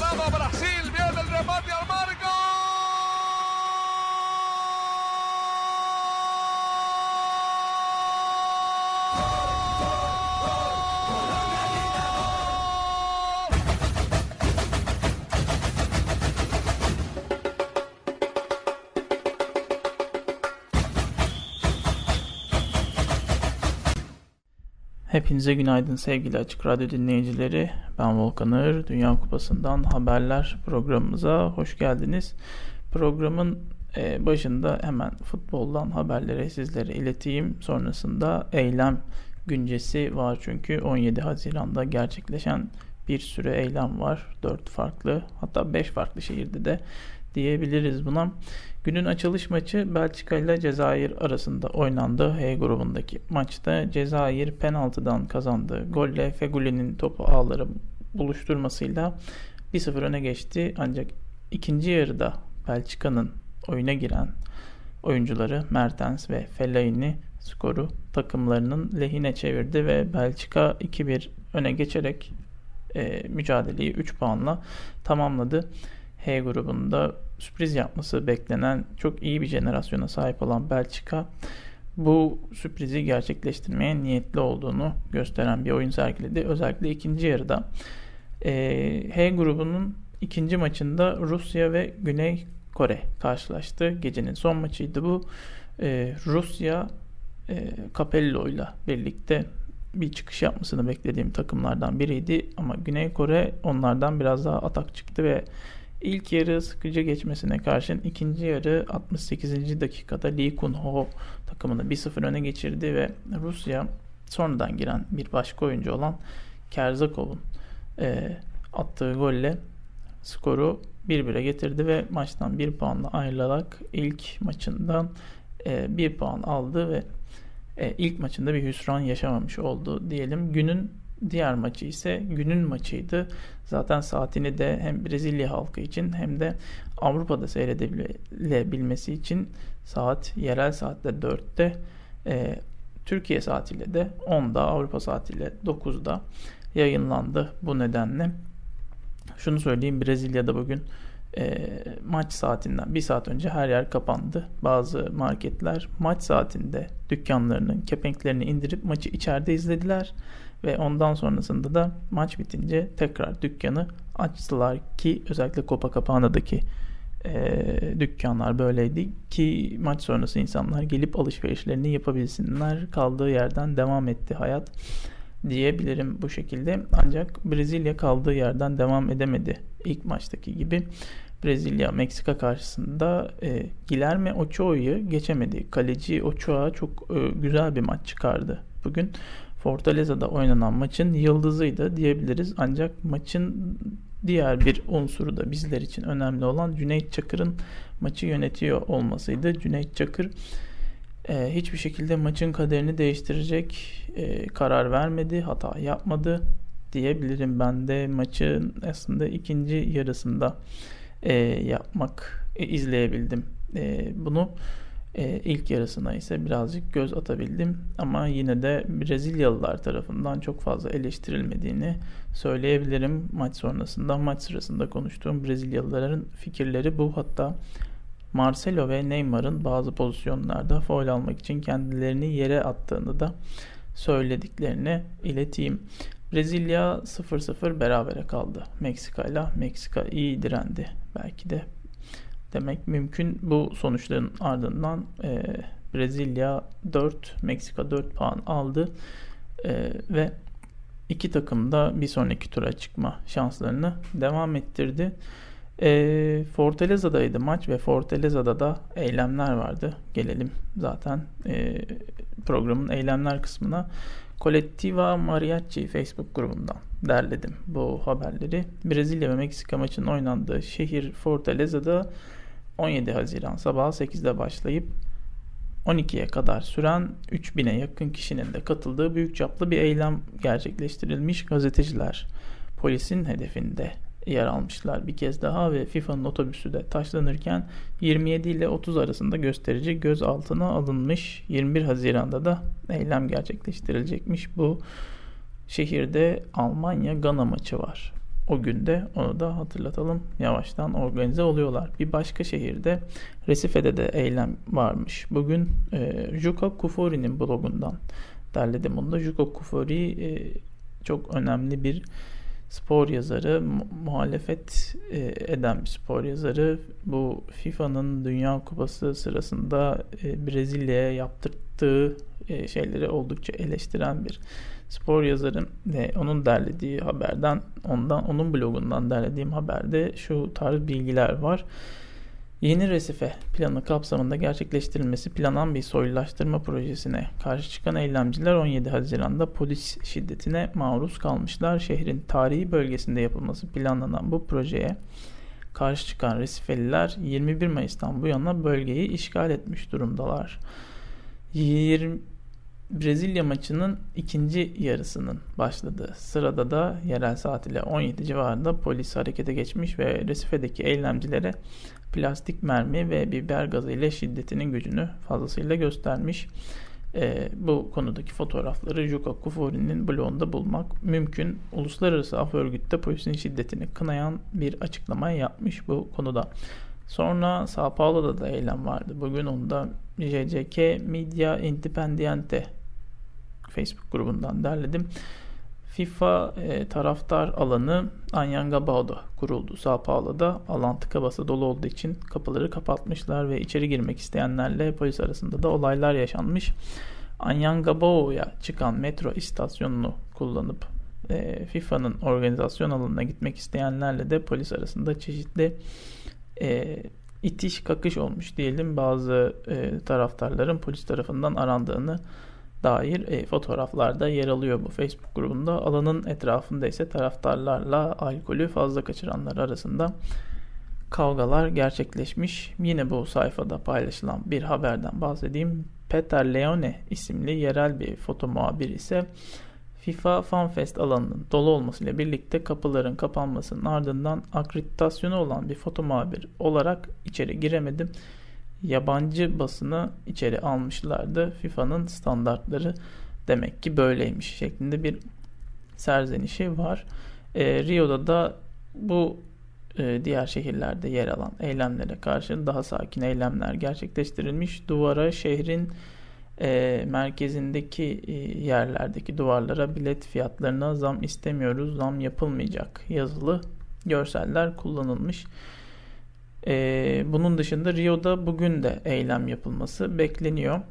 Brasil, Hepinize günaydın sevgili Açık Radyo dinleyicileri. Ben Volkanır. Dünya Kupası'ndan haberler programımıza hoş geldiniz. Programın e, başında hemen futboldan haberleri sizlere ileteyim. Sonrasında eylem güncesi var çünkü 17 Haziran'da gerçekleşen bir sürü eylem var. 4 farklı hatta 5 farklı şehirde de diyebiliriz buna. Günün açılış maçı Belçika ile Cezayir arasında oynandı. H grubundaki maçta Cezayir penaltıdan kazandı. Golle Feguli'nin topu ağları buluşturmasıyla 1-0 öne geçti. Ancak ikinci yarıda Belçika'nın oyuna giren oyuncuları Mertens ve Fellaini skoru takımlarının lehine çevirdi ve Belçika 2-1 öne geçerek e, mücadeleyi 3 puanla tamamladı. H grubunda sürpriz yapması beklenen çok iyi bir jenerasyona sahip olan Belçika bu sürprizi gerçekleştirmeye niyetli olduğunu gösteren bir oyun sergiledi. Özellikle ikinci yarıda H grubunun ikinci maçında Rusya ve Güney Kore karşılaştı. Gecenin son maçıydı bu. Rusya e, Capello ile birlikte bir çıkış yapmasını beklediğim takımlardan biriydi ama Güney Kore onlardan biraz daha atak çıktı ve İlk yarı sıkıcı geçmesine karşın ikinci yarı 68. dakikada Lee Kun-ho takımını 1-0 öne geçirdi ve Rusya sonradan giren bir başka oyuncu olan Kerzakov'un e, attığı golle skoru 1-1'e getirdi ve maçtan 1 puanla ayrılarak ilk maçından e, 1 puan aldı ve e, ilk maçında bir hüsran yaşamamış oldu diyelim. Günün Diğer maçı ise günün maçıydı. Zaten saatini de hem Brezilya halkı için hem de Avrupa'da seyredebilmesi için saat yerel saatte 4'te e, Türkiye saatiyle de 10'da Avrupa saatiyle 9'da yayınlandı bu nedenle. Şunu söyleyeyim Brezilya'da bugün e, maç saatinden bir saat önce her yer kapandı. Bazı marketler maç saatinde dükkanlarının kepenklerini indirip maçı içeride izlediler ve ondan sonrasında da maç bitince tekrar dükkanı açtılar ki özellikle Copacapana'daki e, dükkanlar böyleydi ki maç sonrası insanlar gelip alışverişlerini yapabilsinler. Kaldığı yerden devam etti hayat diyebilirim bu şekilde. Ancak Brezilya kaldığı yerden devam edemedi ilk maçtaki gibi. Brezilya Meksika karşısında e, Guilherme Ochoa'yı geçemedi. Kaleci Ochoa çok e, güzel bir maç çıkardı bugün. Fortaleza'da oynanan maçın yıldızıydı diyebiliriz. Ancak maçın diğer bir unsuru da bizler için önemli olan Cüneyt Çakır'ın maçı yönetiyor olmasıydı. Cüneyt Çakır e, hiçbir şekilde maçın kaderini değiştirecek e, karar vermedi, hata yapmadı diyebilirim. Ben de maçın aslında ikinci yarısında e, yapmak, e, izleyebildim e, bunu. E, ilk yarısına ise birazcık göz atabildim ama yine de Brezilyalılar tarafından çok fazla eleştirilmediğini söyleyebilirim maç sonrasında. Maç sırasında konuştuğum Brezilyalıların fikirleri bu. Hatta Marcelo ve Neymar'ın bazı pozisyonlarda foul almak için kendilerini yere attığını da söylediklerini ileteyim. Brezilya 0-0 berabere kaldı Meksika ile. Meksika iyi direndi. Belki de demek mümkün. Bu sonuçların ardından e, Brezilya 4, Meksika 4 puan aldı e, ve iki takım da bir sonraki tura çıkma şanslarını devam ettirdi. E, Fortaleza'daydı maç ve Fortaleza'da da eylemler vardı. Gelelim zaten e, programın eylemler kısmına. Collettiva Mariachi Facebook grubundan derledim bu haberleri. Brezilya ve Meksika maçının oynandığı şehir Fortaleza'da 17 Haziran sabah 8'de başlayıp 12'ye kadar süren 3000'e yakın kişinin de katıldığı büyük çaplı bir eylem gerçekleştirilmiş. Gazeteciler polisin hedefinde yer almışlar bir kez daha ve FIFA'nın otobüsü de taşlanırken 27 ile 30 arasında gösterici gözaltına alınmış. 21 Haziran'da da eylem gerçekleştirilecekmiş. Bu şehirde Almanya-Gana maçı var. O günde onu da hatırlatalım. Yavaştan organize oluyorlar. Bir başka şehirde Resife'de de eylem varmış. Bugün e, Juka Kufori'nin blogundan derledim bunu da. Juka Kufori e, çok önemli bir spor yazarı, muhalefet e, eden bir spor yazarı. Bu FIFA'nın Dünya Kupası sırasında e, Brezilya'ya yaptırdığı e, şeyleri oldukça eleştiren bir spor yazarı onun derlediği haberden, ondan onun blogundan derlediğim haberde şu tarz bilgiler var. Yeni Resife planı kapsamında gerçekleştirilmesi planan bir soylulaştırma projesine karşı çıkan eylemciler 17 Haziran'da polis şiddetine maruz kalmışlar. Şehrin tarihi bölgesinde yapılması planlanan bu projeye karşı çıkan Resifeliler 21 Mayıs'tan bu yana bölgeyi işgal etmiş durumdalar. 20, Brezilya maçının ikinci yarısının başladığı sırada da yerel saat ile 17 civarında polis harekete geçmiş ve Resife'deki eylemcilere plastik mermi ve biber gazı ile şiddetinin gücünü fazlasıyla göstermiş. E, bu konudaki fotoğrafları Juka Kufuri'nin blogunda bulmak mümkün. Uluslararası Af Örgütü de polisin şiddetini kınayan bir açıklama yapmış bu konuda. Sonra Sao Paulo'da da eylem vardı. Bugün onda JCK Media Independiente Facebook grubundan derledim. FIFA e, taraftar alanı Anyangabao'da kuruldu. Sao Paulo'da alan tıka basa dolu olduğu için kapıları kapatmışlar ve içeri girmek isteyenlerle polis arasında da olaylar yaşanmış. Anyangabao'ya çıkan metro istasyonunu kullanıp e, FIFA'nın organizasyon alanına gitmek isteyenlerle de polis arasında çeşitli e, itiş kakış olmuş diyelim. Bazı e, taraftarların polis tarafından arandığını dair e, fotoğraflarda yer alıyor bu Facebook grubunda. Alanın etrafında ise taraftarlarla alkolü fazla kaçıranlar arasında kavgalar gerçekleşmiş. Yine bu sayfada paylaşılan bir haberden bahsedeyim. Peter Leone isimli yerel bir foto muhabir ise FIFA FanFest alanının dolu olmasıyla birlikte kapıların kapanmasının ardından akreditasyonu olan bir foto muhabir olarak içeri giremedim yabancı basını içeri almışlardı. FIFA'nın standartları demek ki böyleymiş şeklinde bir serzenişi var. E, Rio'da da bu e, diğer şehirlerde yer alan eylemlere karşı daha sakin eylemler gerçekleştirilmiş. Duvara şehrin e, merkezindeki e, yerlerdeki duvarlara bilet fiyatlarına zam istemiyoruz, zam yapılmayacak yazılı görseller kullanılmış. E, bunun dışında Rio'da bugün de eylem yapılması bekleniyor.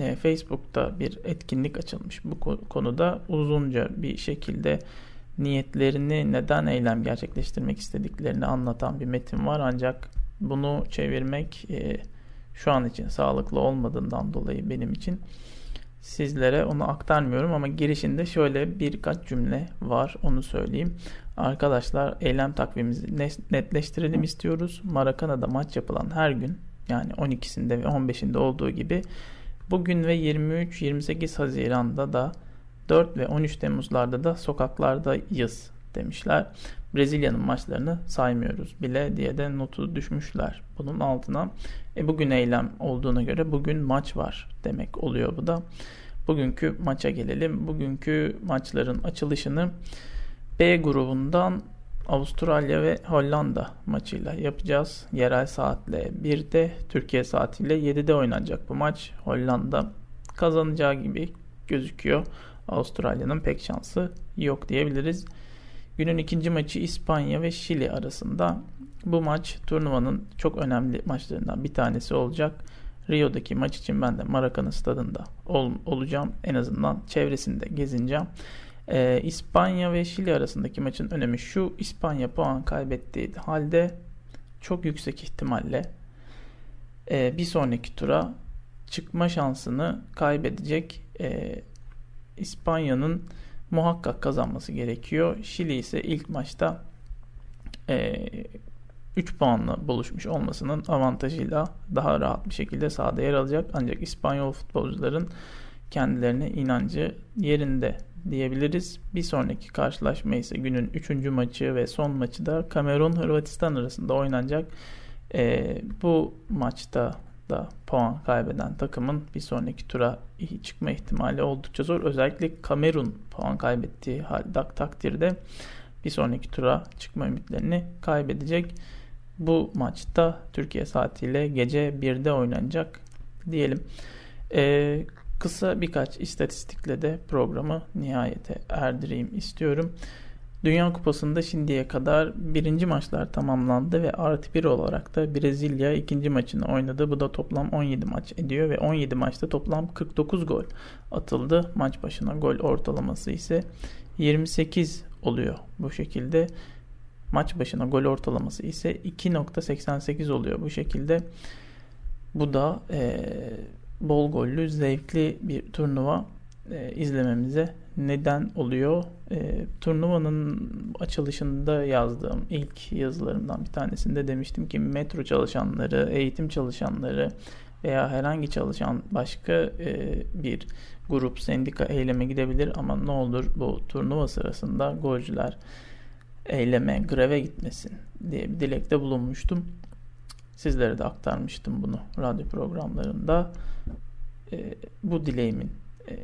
E, Facebook'ta bir etkinlik açılmış bu konuda uzunca bir şekilde niyetlerini neden eylem gerçekleştirmek istediklerini anlatan bir metin var ancak bunu çevirmek e, şu an için sağlıklı olmadığından dolayı benim için sizlere onu aktarmıyorum ama girişinde şöyle birkaç cümle var onu söyleyeyim. Arkadaşlar eylem takvimimizi netleştirelim istiyoruz. Maracana'da maç yapılan her gün yani 12'sinde ve 15'inde olduğu gibi bugün ve 23-28 Haziran'da da 4 ve 13 Temmuz'larda da sokaklardayız demişler. Brezilya'nın maçlarını saymıyoruz bile diye de notu düşmüşler bunun altına. E bugün eylem olduğuna göre bugün maç var demek oluyor bu da. Bugünkü maça gelelim. Bugünkü maçların açılışını B grubundan Avustralya ve Hollanda maçıyla yapacağız. Yerel saatle 1'de, Türkiye saatiyle 7'de oynanacak bu maç. Hollanda kazanacağı gibi gözüküyor. Avustralya'nın pek şansı yok diyebiliriz. Günün ikinci maçı İspanya ve Şili arasında. Bu maç turnuvanın çok önemli maçlarından bir tanesi olacak. Rio'daki maç için ben de Maracana stadında ol, olacağım. En azından çevresinde gezineceğim. Ee, İspanya ve Şili arasındaki maçın önemi şu. İspanya puan kaybettiği halde çok yüksek ihtimalle e, bir sonraki tura çıkma şansını kaybedecek. E, İspanya'nın muhakkak kazanması gerekiyor. Şili ise ilk maçta e, 3 puanla buluşmuş olmasının avantajıyla daha rahat bir şekilde sahada yer alacak. Ancak İspanyol futbolcuların kendilerine inancı yerinde diyebiliriz. Bir sonraki karşılaşma ise günün 3. maçı ve son maçı da Kamerun Hırvatistan arasında oynanacak. E, bu maçta da puan kaybeden takımın bir sonraki tura çıkma ihtimali oldukça zor. Özellikle Kamerun puan kaybettiği halde takdirde bir sonraki tura çıkma ümitlerini kaybedecek. Bu maçta Türkiye saatiyle gece 1'de oynanacak diyelim. Ee, kısa birkaç istatistikle de programı nihayete erdireyim istiyorum. Dünya Kupası'nda şimdiye kadar birinci maçlar tamamlandı ve artı bir olarak da Brezilya ikinci maçını oynadı. Bu da toplam 17 maç ediyor ve 17 maçta toplam 49 gol atıldı. Maç başına gol ortalaması ise 28 oluyor bu şekilde. Maç başına gol ortalaması ise 2.88 oluyor bu şekilde. Bu da e, bol gollü, zevkli bir turnuva e, izlememize neden oluyor. E, turnuvanın açılışında yazdığım ilk yazılarımdan bir tanesinde demiştim ki metro çalışanları, eğitim çalışanları veya herhangi çalışan başka e, bir grup, sendika eyleme gidebilir ama ne olur bu turnuva sırasında golcüler eyleme, greve gitmesin diye bir dilekte bulunmuştum. Sizlere de aktarmıştım bunu radyo programlarında. E, bu dileğimin e,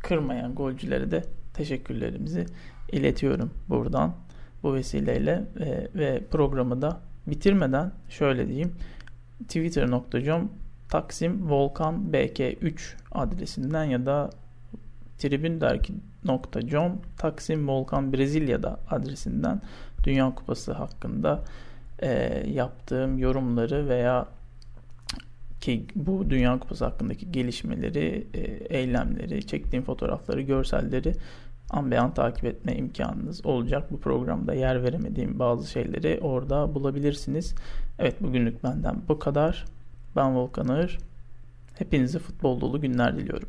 kırmayan golcülere de teşekkürlerimizi iletiyorum buradan bu vesileyle e, ve programı da bitirmeden şöyle diyeyim twitter.com Taksim Volkan BK3 adresinden ya da tribündergi.com Taksim Volkan Brezilya'da adresinden Dünya Kupası hakkında e, yaptığım yorumları veya ki bu Dünya Kupası hakkındaki gelişmeleri, e, eylemleri, çektiğim fotoğrafları, görselleri an beyan takip etme imkanınız olacak. Bu programda yer veremediğim bazı şeyleri orada bulabilirsiniz. Evet bugünlük benden bu kadar. Ben Volkan Ağır. Hepinize futbol dolu günler diliyorum.